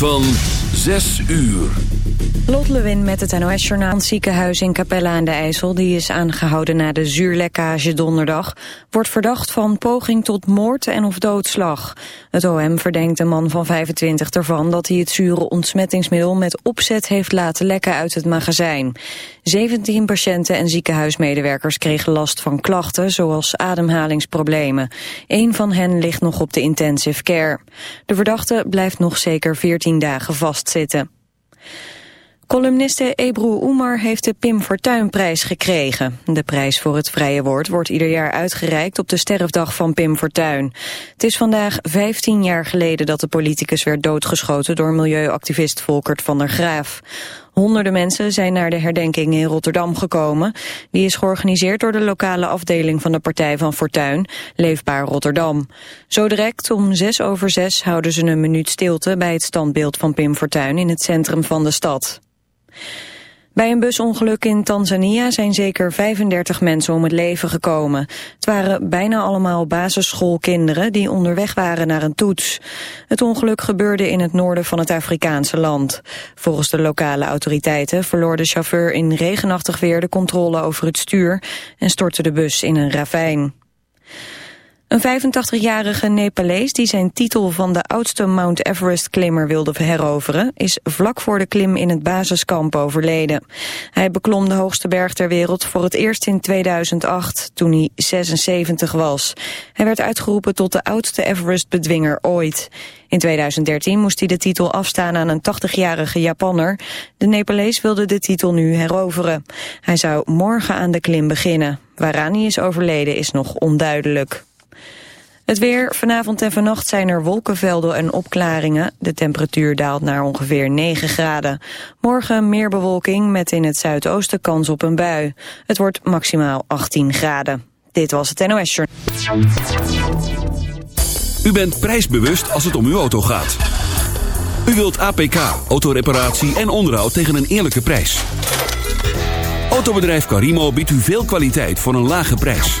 van 6 uur. Lot Lewin met het NOS-journaal. Ziekenhuis in Capella aan de IJssel, die is aangehouden na de zuurlekkage donderdag, wordt verdacht van poging tot moord en of doodslag. Het OM verdenkt een man van 25 ervan dat hij het zure ontsmettingsmiddel met opzet heeft laten lekken uit het magazijn. 17 patiënten en ziekenhuismedewerkers kregen last van klachten, zoals ademhalingsproblemen. Eén van hen ligt nog op de intensive care. De verdachte blijft nog zeker 14 dagen Columniste Ebru Oemar heeft de Pim Fortuynprijs gekregen. De prijs voor het vrije woord wordt ieder jaar uitgereikt op de sterfdag van Pim Fortuyn. Het is vandaag 15 jaar geleden dat de politicus werd doodgeschoten door milieuactivist Volkert van der Graaf. Honderden mensen zijn naar de herdenking in Rotterdam gekomen. Die is georganiseerd door de lokale afdeling van de Partij van Fortuyn, Leefbaar Rotterdam. Zo direct om zes over zes houden ze een minuut stilte bij het standbeeld van Pim Fortuyn in het centrum van de stad. Bij een busongeluk in Tanzania zijn zeker 35 mensen om het leven gekomen. Het waren bijna allemaal basisschoolkinderen die onderweg waren naar een toets. Het ongeluk gebeurde in het noorden van het Afrikaanse land. Volgens de lokale autoriteiten verloor de chauffeur in regenachtig weer de controle over het stuur en stortte de bus in een ravijn. Een 85-jarige Nepalees die zijn titel van de oudste Mount Everest-klimmer wilde heroveren, is vlak voor de klim in het basiskamp overleden. Hij beklom de hoogste berg ter wereld voor het eerst in 2008, toen hij 76 was. Hij werd uitgeroepen tot de oudste Everest-bedwinger ooit. In 2013 moest hij de titel afstaan aan een 80-jarige Japanner. De Nepalees wilde de titel nu heroveren. Hij zou morgen aan de klim beginnen. Waaraan hij is overleden is nog onduidelijk. Het weer, vanavond en vannacht zijn er wolkenvelden en opklaringen. De temperatuur daalt naar ongeveer 9 graden. Morgen meer bewolking met in het zuidoosten kans op een bui. Het wordt maximaal 18 graden. Dit was het NOS Journal. U bent prijsbewust als het om uw auto gaat. U wilt APK, autoreparatie en onderhoud tegen een eerlijke prijs. Autobedrijf Carimo biedt u veel kwaliteit voor een lage prijs.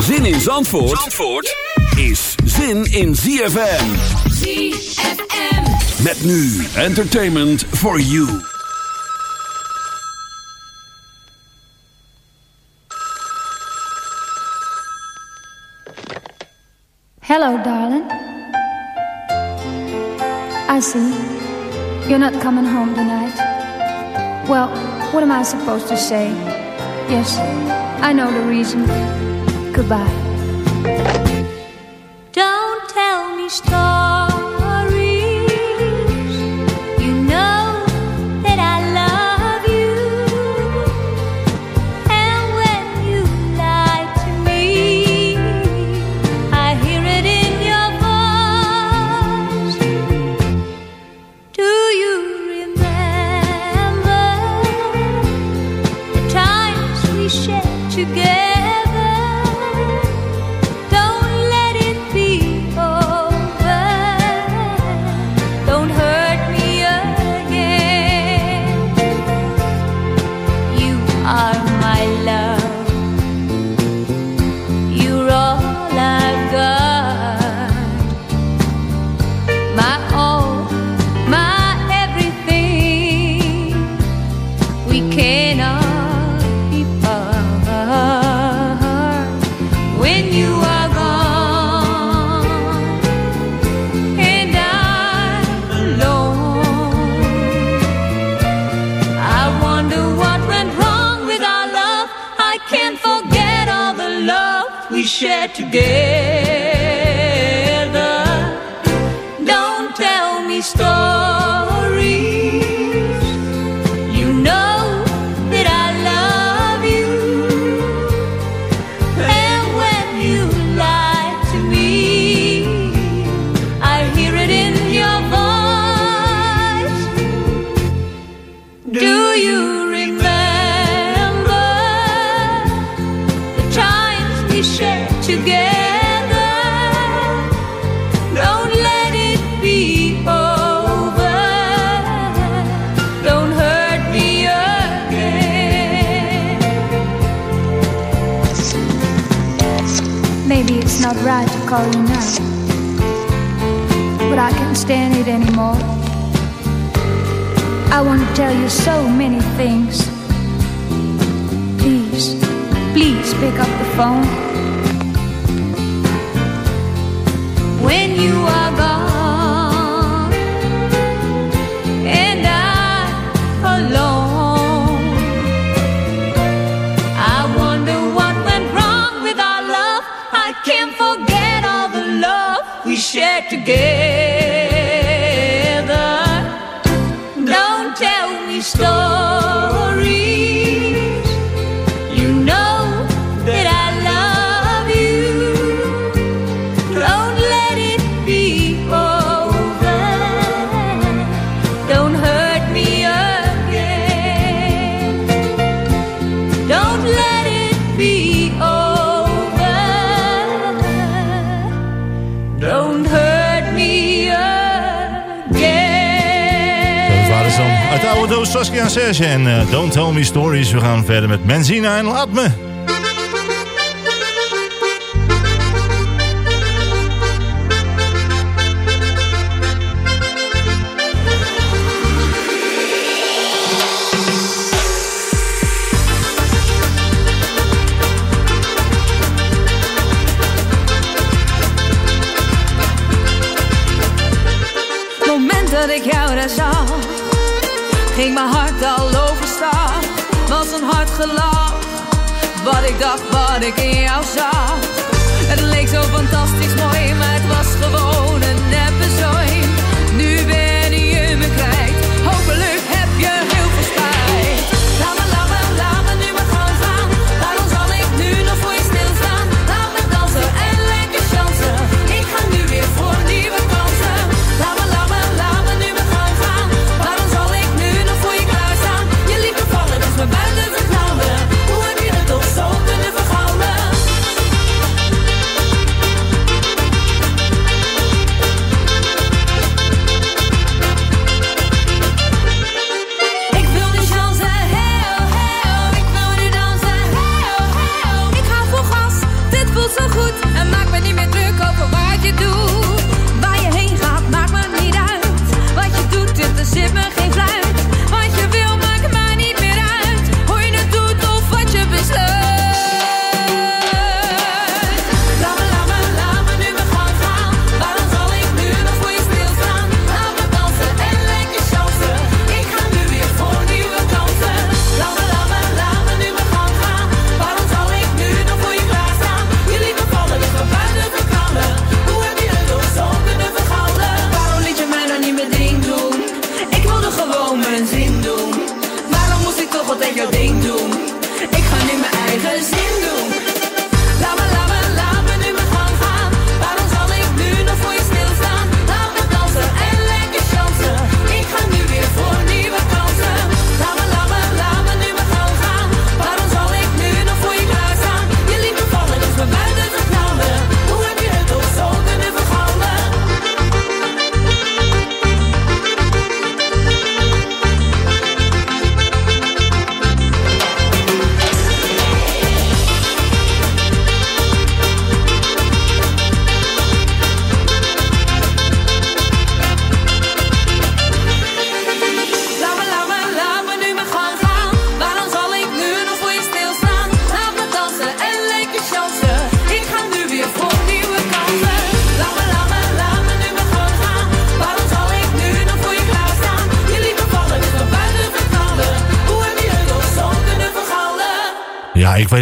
Zin in Zandvoort, Zandvoort is zin in ZFM. ZFM. Met nu entertainment for you. Hello, darling. I see. You're not coming home tonight. Well, what am I supposed to say? Yes, I know the reason. Goodbye. Don't tell me stories. not right to call you now. But I can't stand it anymore. I want to tell you so many things. Please, please pick up the phone. When you are gone. again. Saskia en en eh, Don't Tell Me Stories. We gaan verder met Menzina en Laat Me.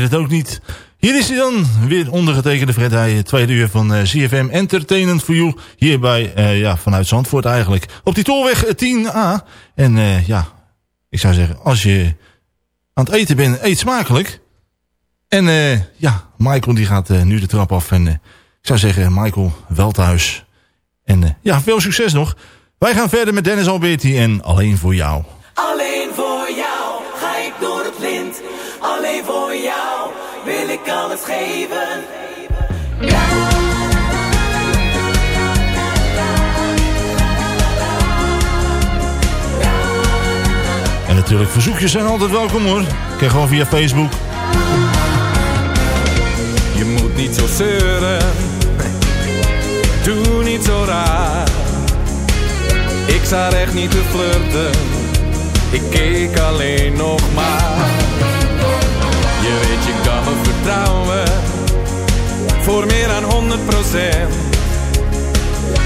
het ook niet. Hier is hij dan, weer ondergetekende Fred Heij, tweede uur van eh, uh, CFM Entertainment for You. Hierbij, uh, eh, ja, vanuit Zandvoort eigenlijk. Op die tolweg eh, 10A. En ja, ik zou zeggen, als je aan het eten bent, eet smakelijk. En ja, Michael die gaat nu de trap af. En ik zou zeggen, Michael, wel thuis. En ja, veel succes nog. Wij gaan verder met Dennis Alberti en Alleen voor jou. Alleen. En natuurlijk, verzoekjes zijn altijd welkom hoor. Kijk gewoon via Facebook. Je moet niet zo zeuren. Doe niet zo raar. Ik sta echt niet te flirten. Ik keek alleen nog maar vertrouwen. Voor meer dan 100 procent.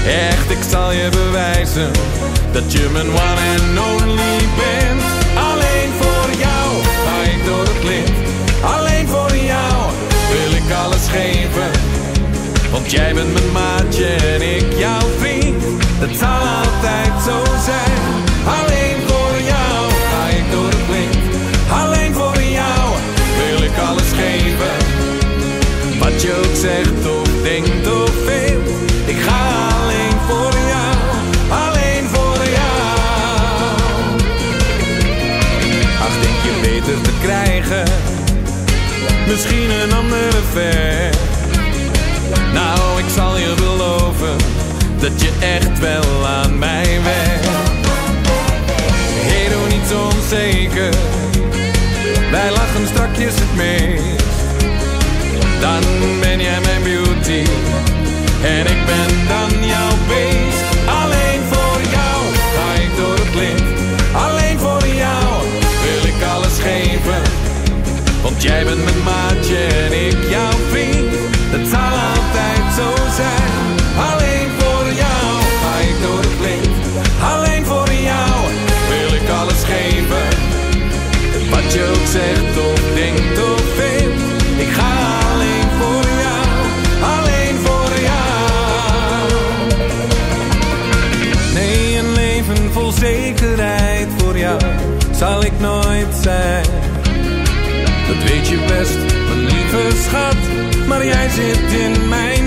Echt, ik zal je bewijzen. Dat je mijn one and only bent. Alleen voor jou ga ik door het lint. Alleen voor jou wil ik alles geven. Want jij bent mijn maatje en ik jouw Nou, ik zal je beloven dat je echt wel aan mij werkt. Hey, doe niet zo onzeker. Wij lachen strakjes het meest. Dan ben jij mijn beauty. En ik ben dan jouw beest. Alleen voor jou ga ik door het lint. Alleen voor jou wil ik alles geven. Want jij bent mijn maatje en ik nooit zijn. Dat weet je best, mijn lieve schat, maar jij zit in mijn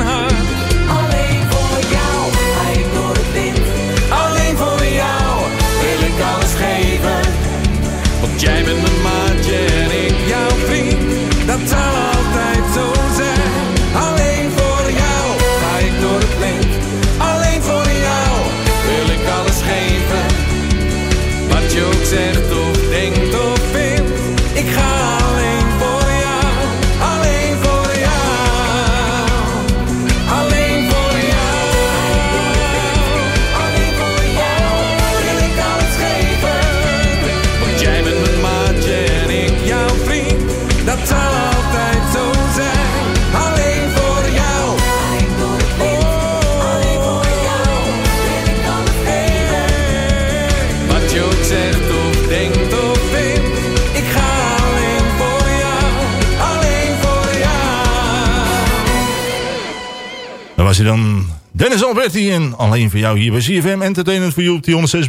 Alberti en alleen voor jou hier bij CFM Entertainment voor you op die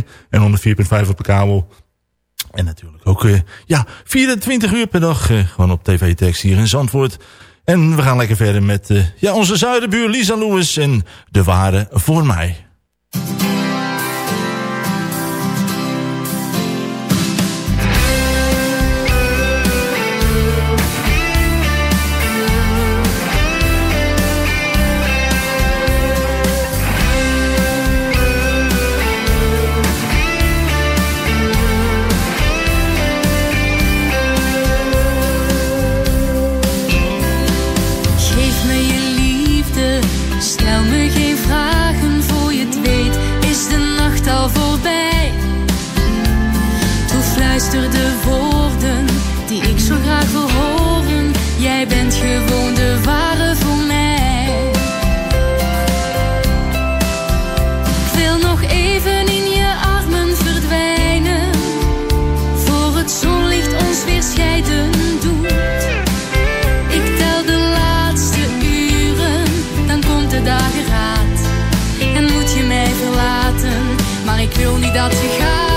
106.9 en 104.5 op de kabel. En natuurlijk ook eh, ja, 24 uur per dag eh, gewoon op tv-tekst hier in Zandvoort. En we gaan lekker verder met eh, ja, onze zuidenbuur Lisa Lewis en De Ware voor mij. Verlaten, maar ik wil niet dat je gaat.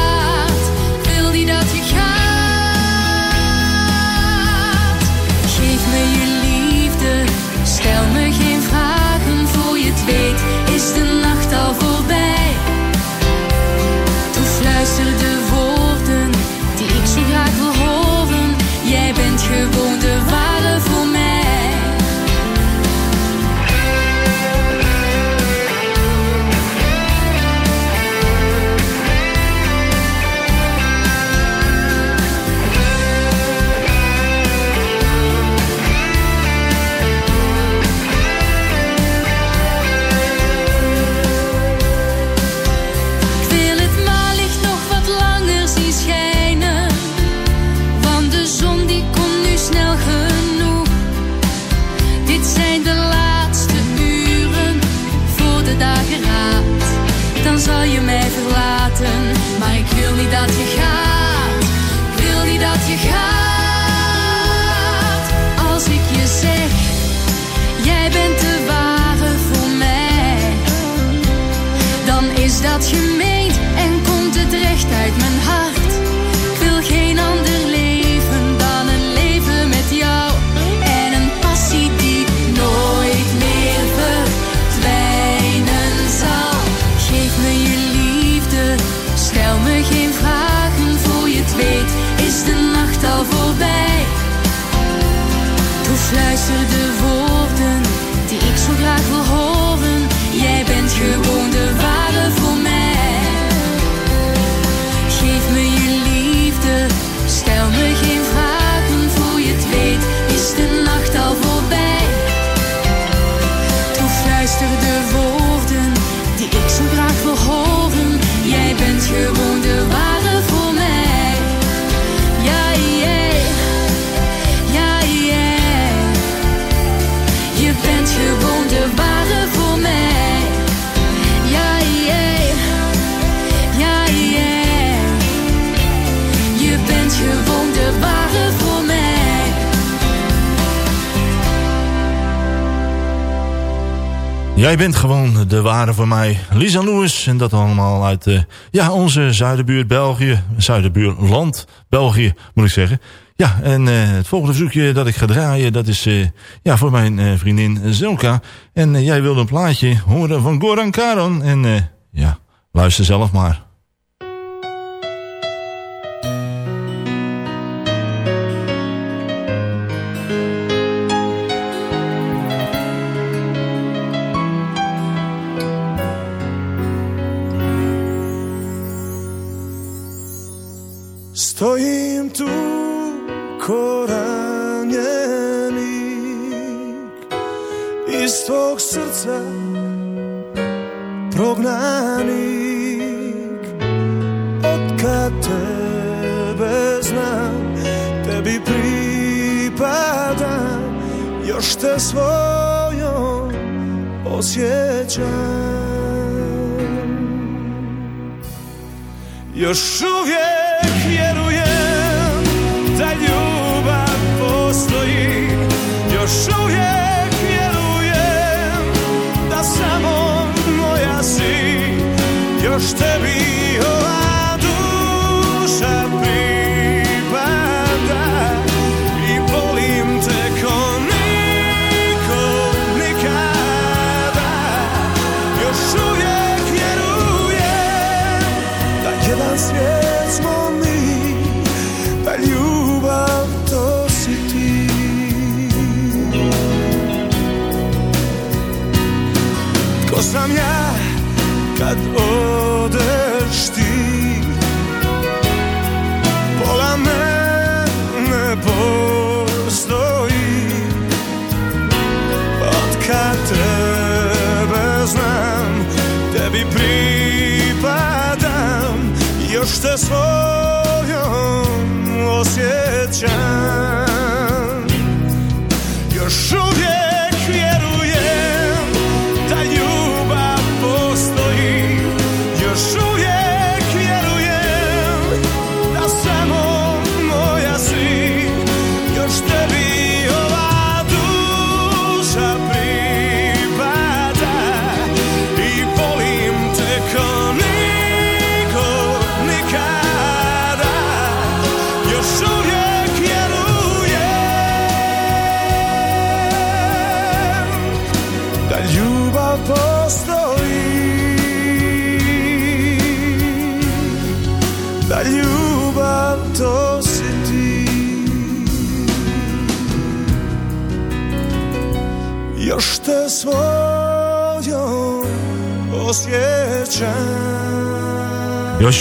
Jij bent gewoon de ware voor mij. Lisa Lewis. En dat allemaal uit eh, ja, onze zuidenbuurt België. Zuidenbuurland België, moet ik zeggen. Ja, en eh, het volgende verzoekje dat ik ga draaien... dat is eh, ja, voor mijn vriendin Zelka. En jij wilde een plaatje horen van Goran Karon. En ja, luister zelf maar. Tvog srca prognanik Od kad tebe znam Tebi pripadam Još te svojom osjećam Još uvijek Još tebi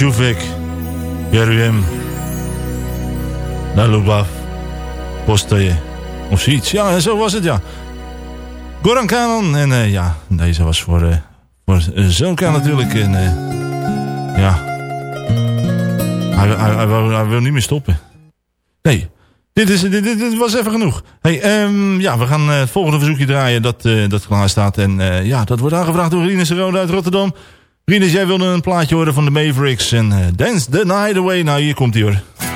uvijek vjerujem da ljubav postoje. Of zoiets. Ja, zo was het, ja. Goran Kanon. En eh, ja, deze was voor, eh voor eh, natuurlijk. En ja. Hij, wil, hij wil niet meer stoppen. Nee. Dit, is, dit, dit, was even genoeg. Hey, um, ja, we gaan eh, het volgende verzoekje draaien dat, uh, dat klaar staat. En uh, ja, dat wordt aangevraagd door Rinus Rode uit Rotterdam. Rinus, jij wilde een plaatje horen van de Mavericks. En Dance the Night Away. Nou, hier komt hij hoor.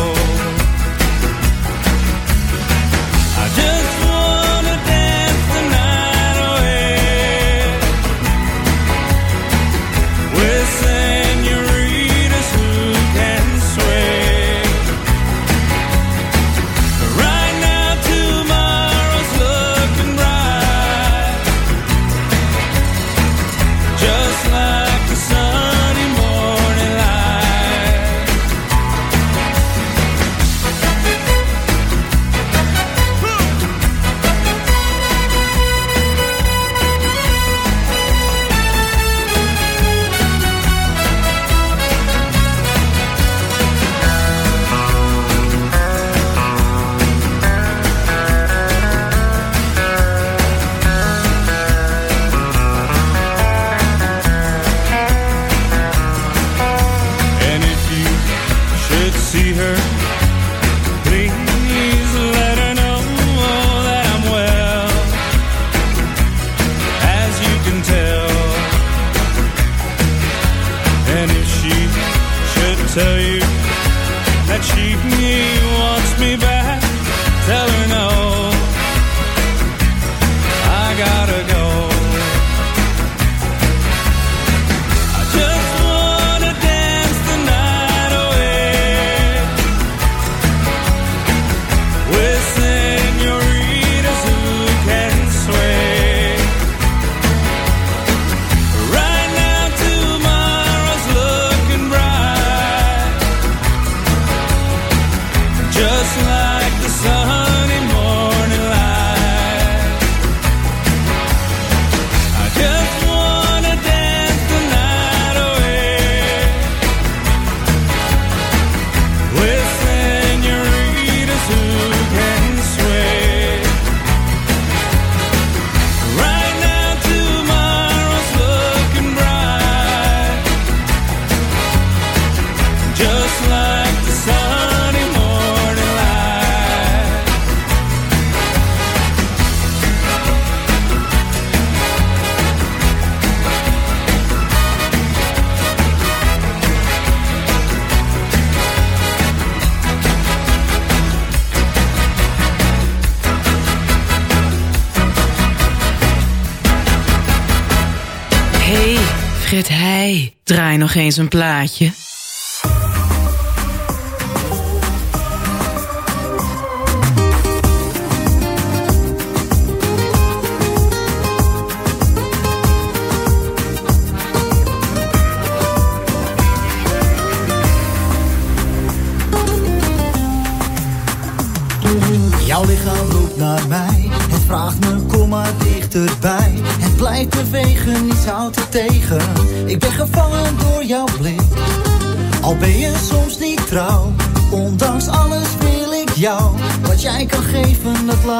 draai nog eens een plaatje.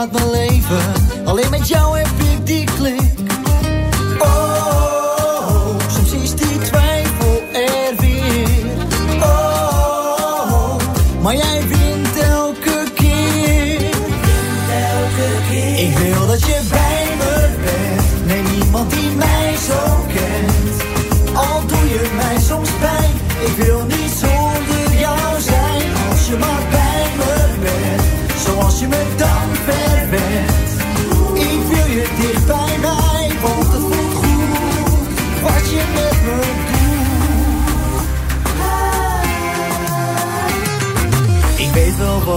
Me leven. Alleen met jou heb ik die klik. Oh, soms is die twijfel er weer. Oh, maar jij wint elke keer. Ik wil dat je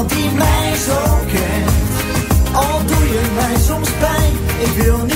niemand die mij zo kent. Al doe je mij soms pijn. Ik wil niet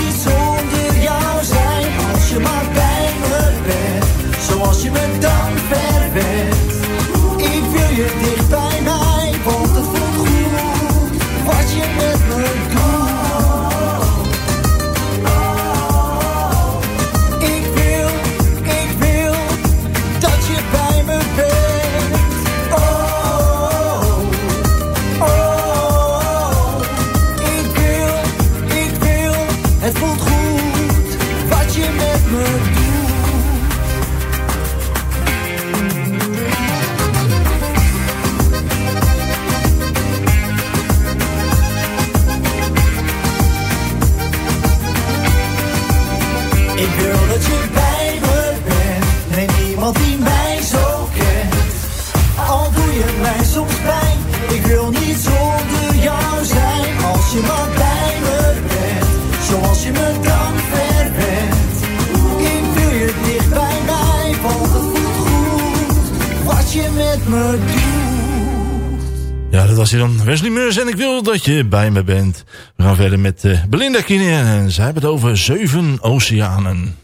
die mij zo kent. Al doe je mij soms pijn. Ik wil niet zonder jou zijn. Als je maar bij me bent. Zoals je me dan verwendt. Ik wil je dicht bij mij. Want het voelt goed. Wat je met me doet. Ja, dat was hier dan Wesley Meurs en ik wil dat je bij me bent. We gaan verder met eh, Belinda Kine en zij hebben het over zeven oceanen.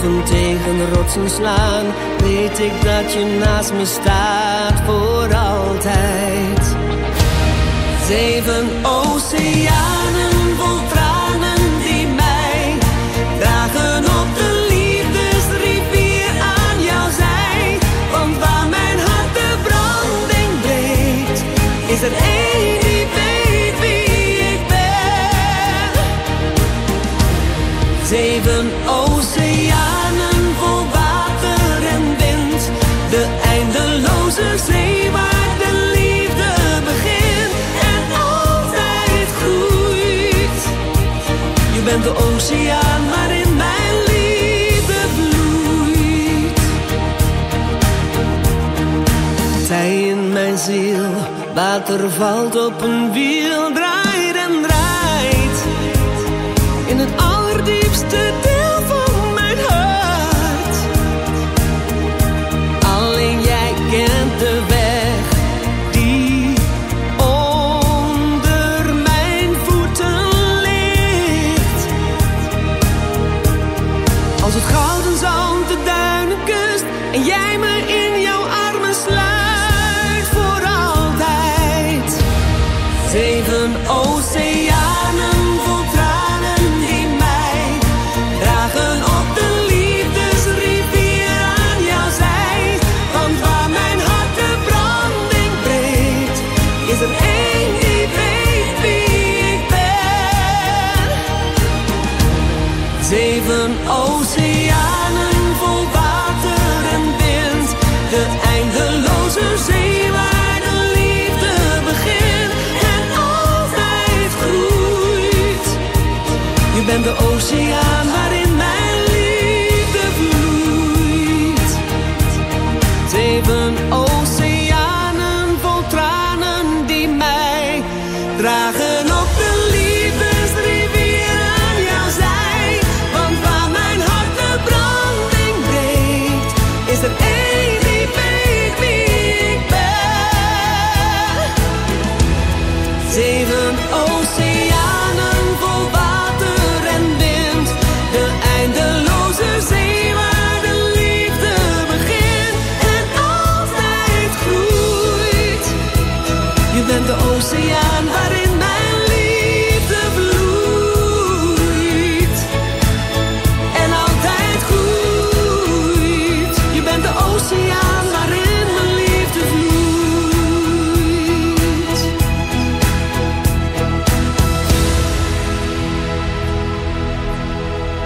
golven tegen rotsen slaan, weet ik dat je naast me staat voor altijd. Zeven oceanen vol tranen die mij dragen op de liefdesrivier aan jouw zij. Want waar mijn hart de branding breekt, is er één. Zeven de oceaan waarin mijn liefde bloeit. Zij in mijn ziel, water valt op een wiel, oceaan waarin mijn liefde vloeit. En altijd groeit. Je bent de oceaan waarin mijn liefde vloeit.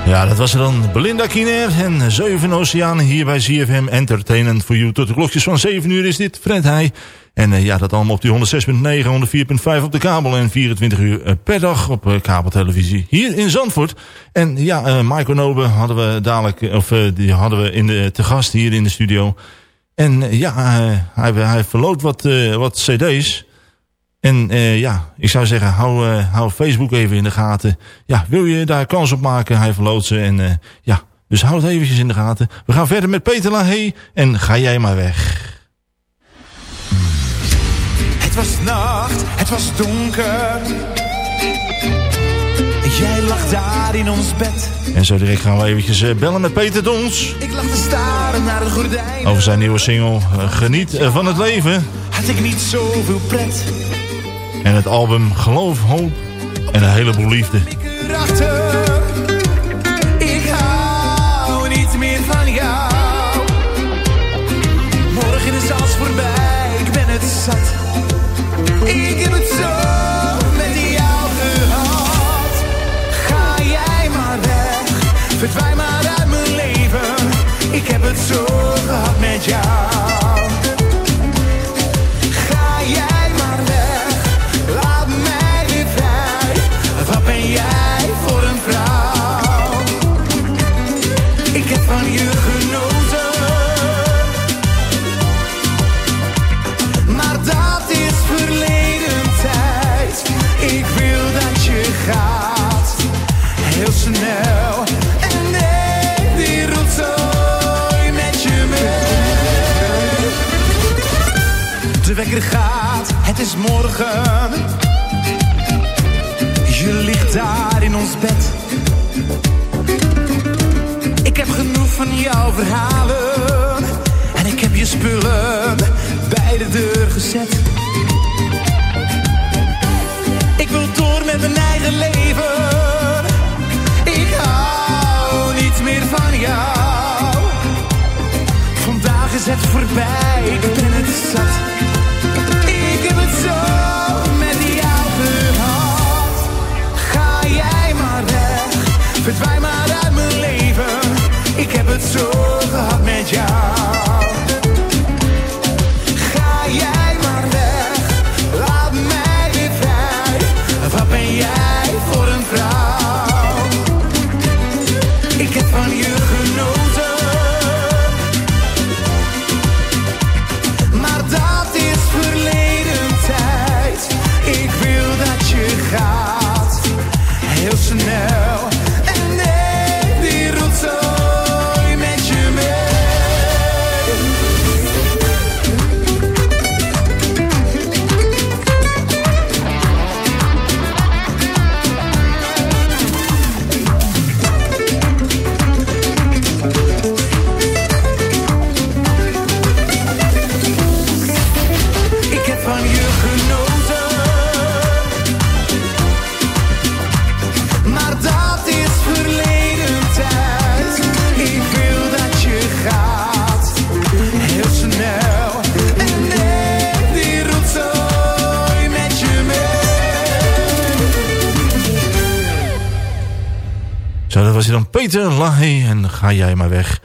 Ja, dat was er dan Belinda Kiner en Zeven Oceanen hier bij ZFM Entertainment voor You. Tot de klokjes van 7 uur is dit Fred Heij. En uh, ja, dat allemaal op die 106.9, 104.5 op de kabel en 24 uur uh, per dag op uh, kabeltelevisie hier in Zandvoort. En ja, Michael Nobe hadden we dadelijk, of die hadden we in de, te gast hier in de studio. En ja, hij, hij verloot wat, wat cd's. En ja, ik zou zeggen, hou, hou Facebook even in de gaten. Ja, wil je daar kans op maken? Hij verloot ze. En ja, dus hou het eventjes in de gaten. We gaan verder met Peter Lahey. En ga jij maar weg. Het was nacht, het was donker. Jij lag daar in ons bed. En zo direct gaan we eventjes bellen met Peter Dons. Ik lag te staren naar de gordijn. Over zijn nieuwe single Geniet van het leven. Had ik niet zoveel pret. En het album Geloof, Hoop en een heleboel liefde. Ik heb het zo met jou gehad. Ga jij maar weg, verdwijn maar uit mijn leven. Ik heb het zo gehad met jou. jij voor een vrouw? Ik heb van je morgen. Je ligt daar in ons bed. Ik heb genoeg van jouw verhalen. En ik heb je spullen bij de deur gezet. Ik wil door met mijn eigen leven. Ik hou niet meer van jou. Vandaag is het voorbij, ik ben het zat. Gehad Peter Lahey en ga jij maar weg.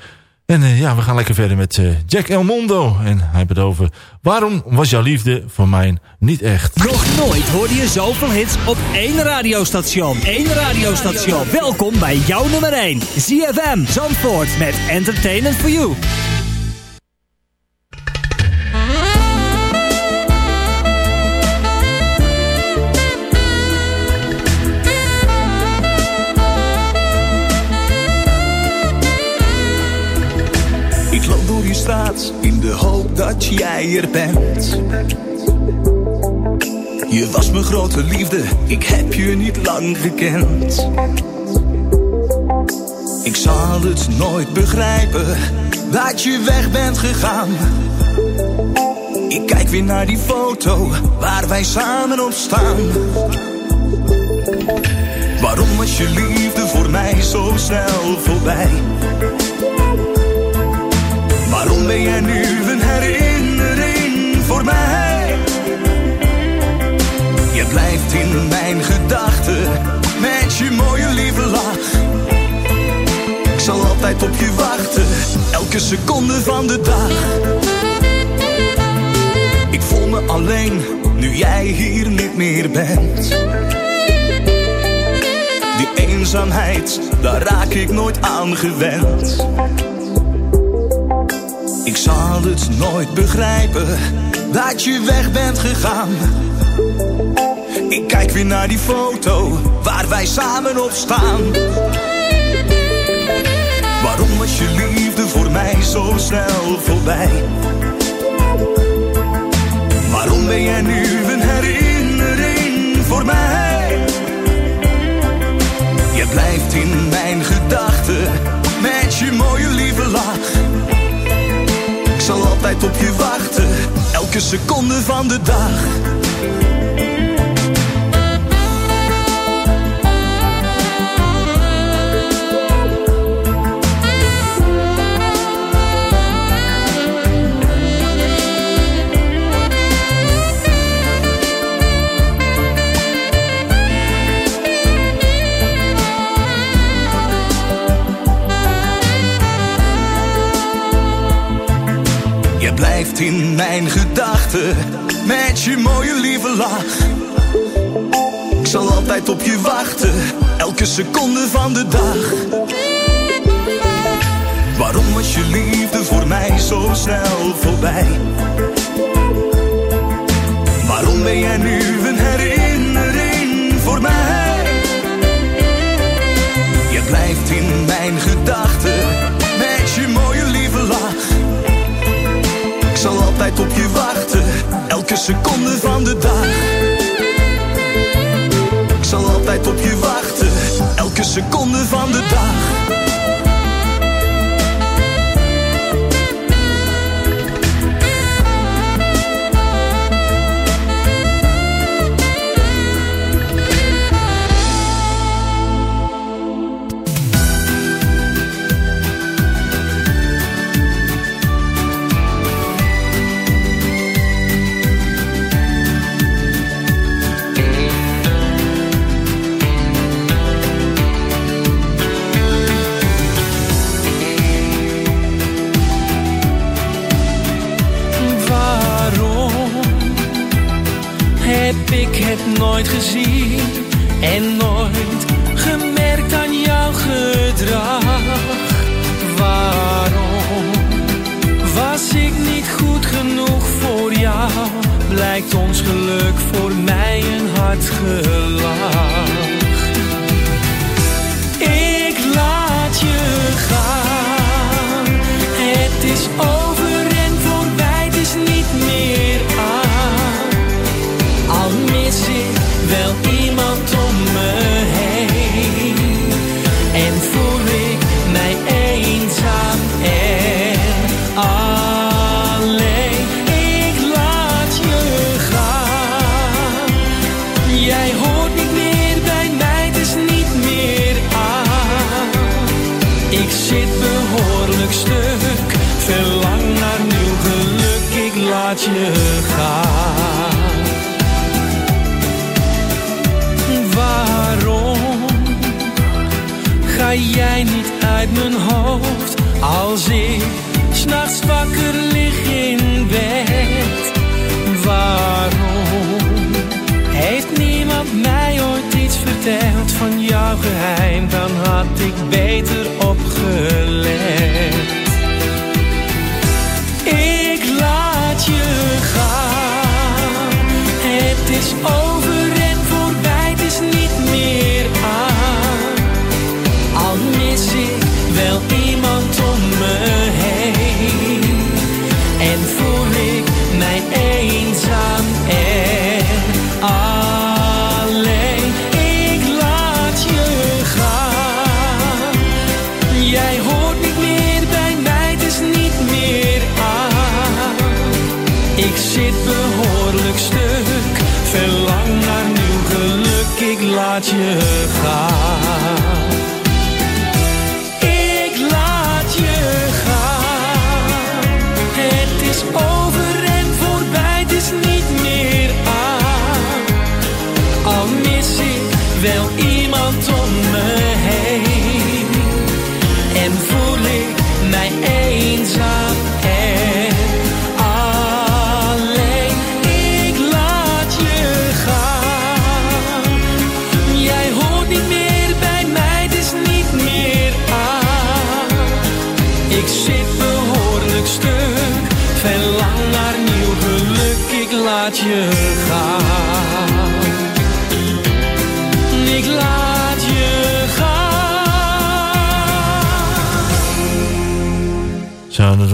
En uh, ja, we gaan lekker verder met uh, Jack Elmondo. En hij heeft het over, waarom was jouw liefde voor mij niet echt? Nog nooit hoorde je zoveel hits op één radiostation. Eén radiostation. Welkom bij jouw nummer 1. ZFM Zandvoort met Entertainment for You. Dat jij er bent. Je was mijn grote liefde, ik heb je niet lang gekend. Ik zal het nooit begrijpen dat je weg bent gegaan. Ik kijk weer naar die foto waar wij samen op staan. Waarom was je liefde voor mij zo snel voorbij? Waarom ben jij nu een herinnering voor mij? Je blijft in mijn gedachten met je mooie lieve lach. altijd op je wachten, elke seconde van de dag. Ik voel me alleen, nu jij hier niet meer bent. Die eenzaamheid, daar raak ik nooit aan gewend. Ik zal het nooit begrijpen, dat je weg bent gegaan. Ik kijk weer naar die foto, waar wij samen op staan. Waarom was je liefde voor mij zo snel voorbij? Waarom ben jij nu een herinnering voor mij? Je blijft in mijn gedachten met je mooie lieve lach. Altijd op je wachten, elke seconde van de dag. In mijn gedachten met je mooie lieve lach. Ik zal altijd op je wachten, elke seconde van de dag. Waarom was je liefde voor mij zo snel voorbij? Waarom ben jij nu een herinnering voor mij? Je blijft in mijn gedachten met je mooie lieve lach. Altijd op je wachten, elke seconde van de dag. Ik zal altijd op je wachten, elke seconde van de dag.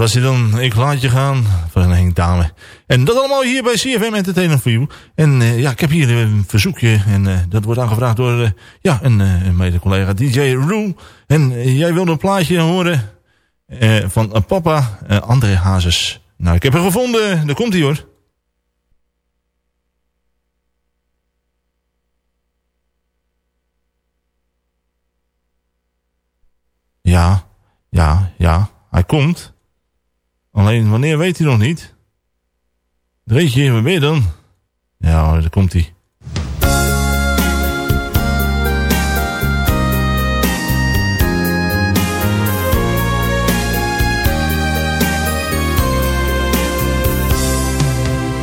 Was hij dan. Ik laat je gaan. Van Henk Dame. En dat allemaal hier bij CFM Entertainment for You. En eh, ja, ik heb hier een verzoekje. En eh, dat wordt aangevraagd door eh, ja, een, mede-collega DJ Roo. En jij wilde een plaatje horen van papa André Hazes. Nou, ik heb hem gevonden. Daar komt hij hoor. Ja, ja, ja. Hij komt. Alleen wanneer weet hij nog niet. Dreetje, je dan? Ja, daar komt hij.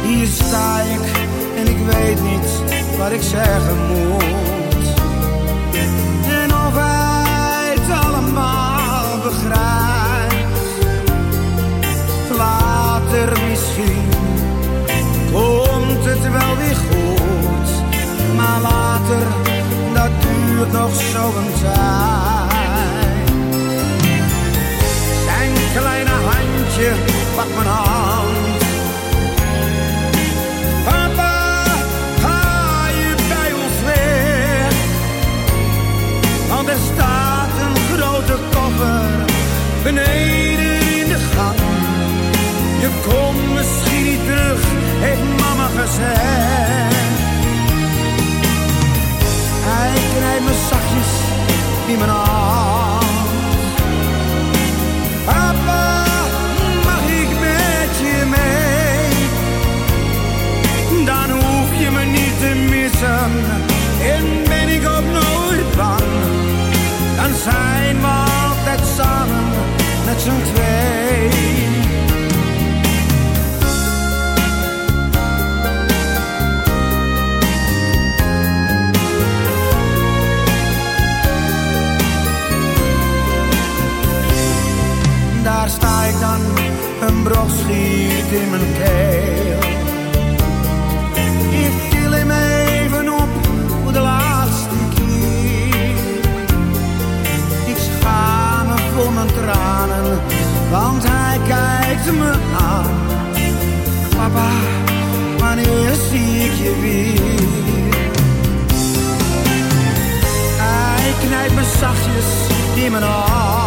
Hier sta ik en ik weet niet wat ik zeggen moet. Nog zo'n tijd. Zijn kleine handje pakt mijn hand. Papa, ga je bij ons weg? Want er staat een grote koffer beneden in de gang. Je komt misschien niet terug, heeft mama gezegd. Hij knijpt me zachtjes in mijn hand. Papa, mag ik met je mee? Dan hoef je me niet te missen en ben ik ook nooit bang. Dan zijn we altijd samen met z'n twee. Een brok schiet in mijn keel. Ik til hem even op voor de laatste keer. Ik schaam me voor mijn tranen, want hij kijkt me aan. Papa, wanneer zie ik je weer? Hij knijpt me zachtjes in mijn hand.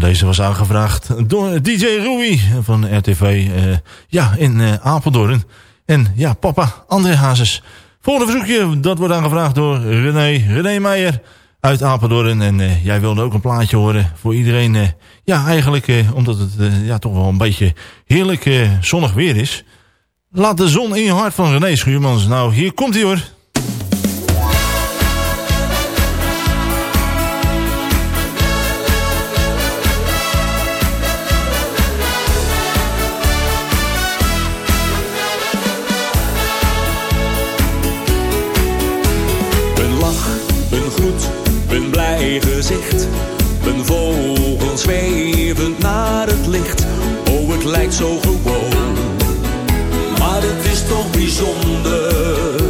Deze was aangevraagd door DJ Rui van RTV eh, ja, in eh, Apeldoorn. En ja, papa André Hazes. Volgende verzoekje, dat wordt aangevraagd door René, René Meijer uit Apeldoorn. En eh, jij wilde ook een plaatje horen voor iedereen. ja, eigenlijk omdat het ja, toch wel een beetje heerlijk zonnig weer is. Laat de zon in je hart van René Schuurmans. Nou, hier komt hij hoor. Zo gewoon. Maar het is toch bijzonder.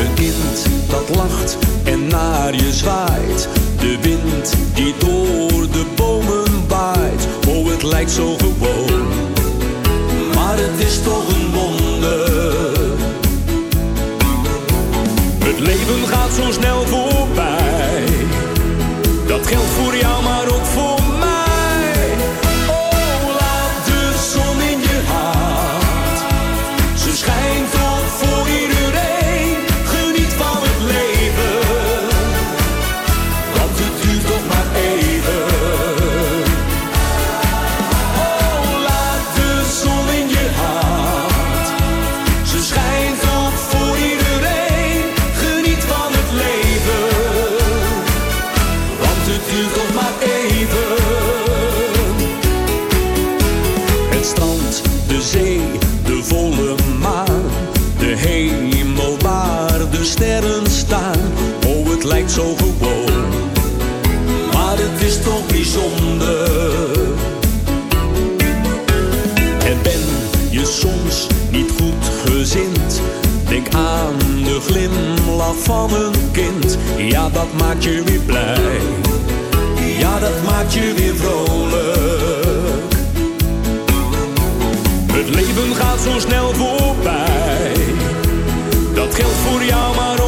Een kind dat lacht en naar je zwaait. De wind die door de bomen waait. Oh, het lijkt zo gewoon. Maar het is toch een wonder. Het leven gaat zo snel voorbij. Van een kind. Ja, dat maakt je weer blij. Ja, dat maakt je weer vrolijk. Het leven gaat zo snel voorbij. Dat geldt voor jou, maar ook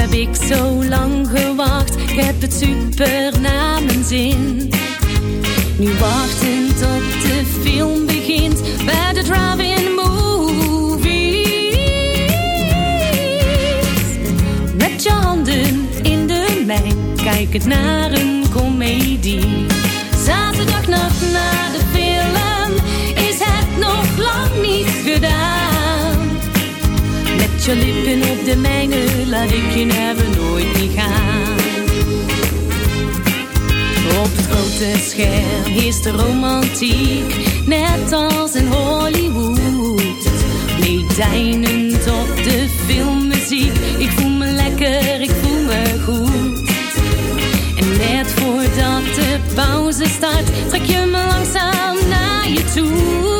heb ik zo lang gewacht, ik heb het super naar mijn zin. Nu wachten tot de film begint bij de drive-in movies. Met je handen in de mijn, kijk het naar een komedie. Zaterdagnacht na de film is het nog lang niet gedaan. Je lippen op de mijne laat ik je never nooit niet gaan. Op het grote scherm is de romantiek, net als in Hollywood. Meedijnend op de filmmuziek, ik voel me lekker, ik voel me goed. En net voordat de pauze start, trek je me langzaam naar je toe.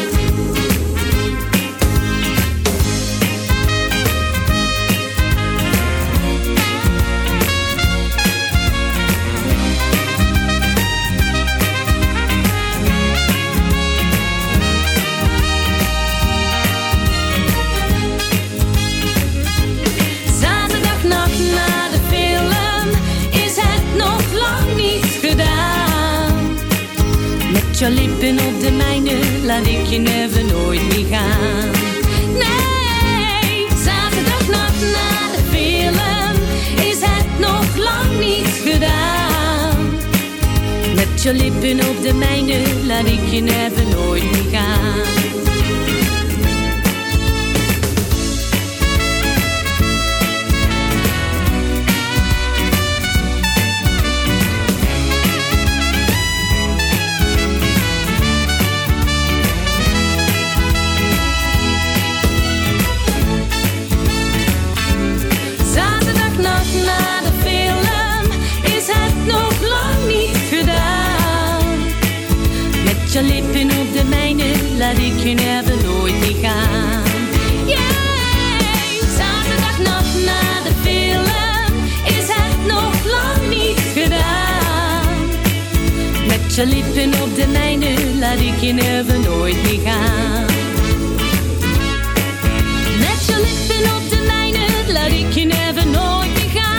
Jouw lippen op de mijne laat ik je never nooit meer gaan. Nee, zaterdagnacht na de film is het nog lang niet gedaan. Met je lippen op de mijne laat ik je never nooit meer gaan. Ik je never nooit meer gaan. Yeah, zaterdagnacht na de film is het nog lang niet gedaan. Met je lippen op de mijne laat ik je never nooit meer gaan. Met je lippen op de mijne laat ik je never nooit meer gaan.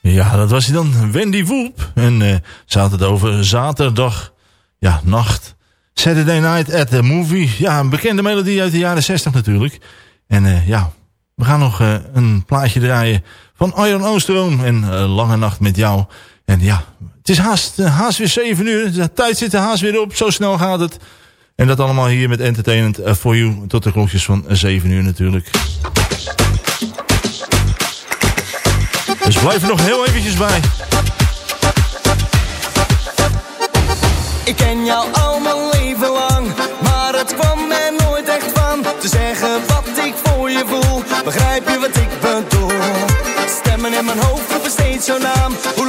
Ja, dat was hij dan. Wendy Woep. En eh ze had het over zaterdag, ja, nacht. Saturday Night at the Movie. Ja, een bekende melodie uit de jaren 60 natuurlijk. En eh, ja, we gaan nog eh, een plaatje draaien van Iron Oostroom en eh, Lange Nacht met jou. En ja, het is haast, haast weer 7 uur. De tijd zit er haast weer op. Zo snel gaat het. En dat allemaal hier met Entertainment for You. Tot de klokjes van 7 uur natuurlijk. Dus blijf er nog heel eventjes bij. Ik ken jou al mijn leven lang, maar het kwam er nooit echt van te zeggen wat ik voor je voel. Begrijp je wat ik bedoel? Stemmen in mijn hoofd roepen steeds jouw naam. Hoe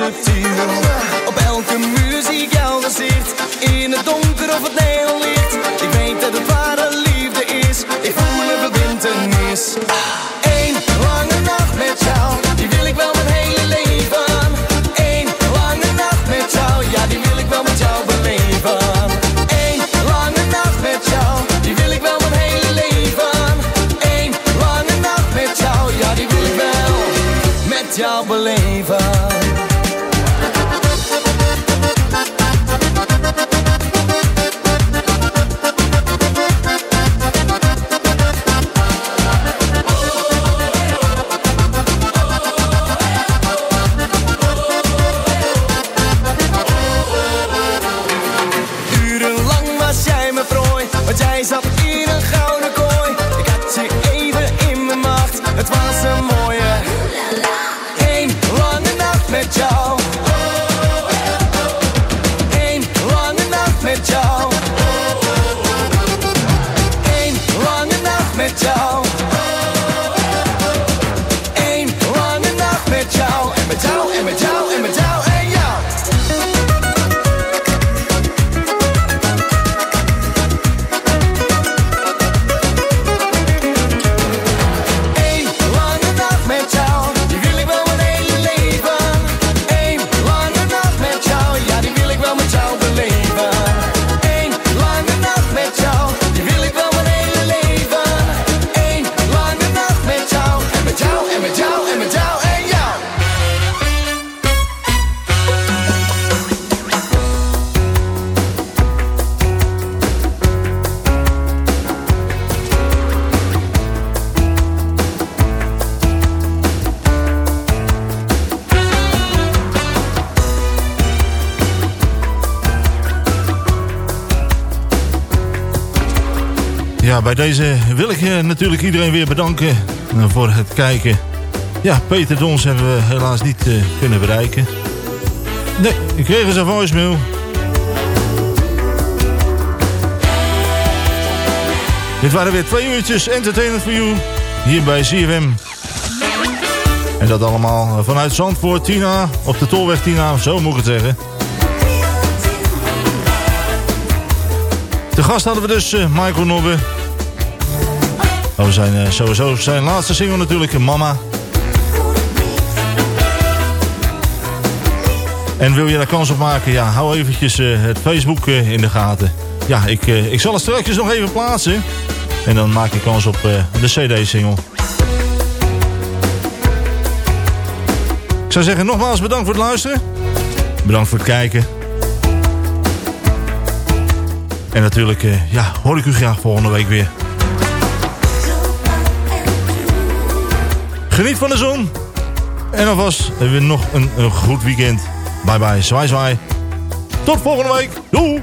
Op elke muziek jouw gezicht, in het donker of het neonlicht. Ik weet dat het ware liefde is, ik voel een verbintenis. Eén deze wil ik eh, natuurlijk iedereen weer bedanken eh, voor het kijken. Ja, Peter Dons hebben we helaas niet eh, kunnen bereiken. Nee, ik kreeg eens een voicemail. Dit waren weer twee uurtjes Entertainment for You. Hier bij CFM. En dat allemaal vanuit Zandvoort, Tina. Op de Tolweg Tina, zo moet ik het zeggen. De gast hadden we dus Michael Nobbe. Over zijn, eh, sowieso zijn laatste single natuurlijk, Mama. En wil je daar kans op maken? Ja, hou eventjes eh, het Facebook eh, in de gaten. Ja, ik, eh, ik zal het straks nog even plaatsen. En dan maak je kans op eh, de CD-single. Ik zou zeggen, nogmaals bedankt voor het luisteren. Bedankt voor het kijken. En natuurlijk, eh, ja, hoor ik u graag volgende week weer. Geniet van de zon. En alvast hebben we nog een, een goed weekend. Bye bye, zwaai zwaai. Tot volgende week. Doei.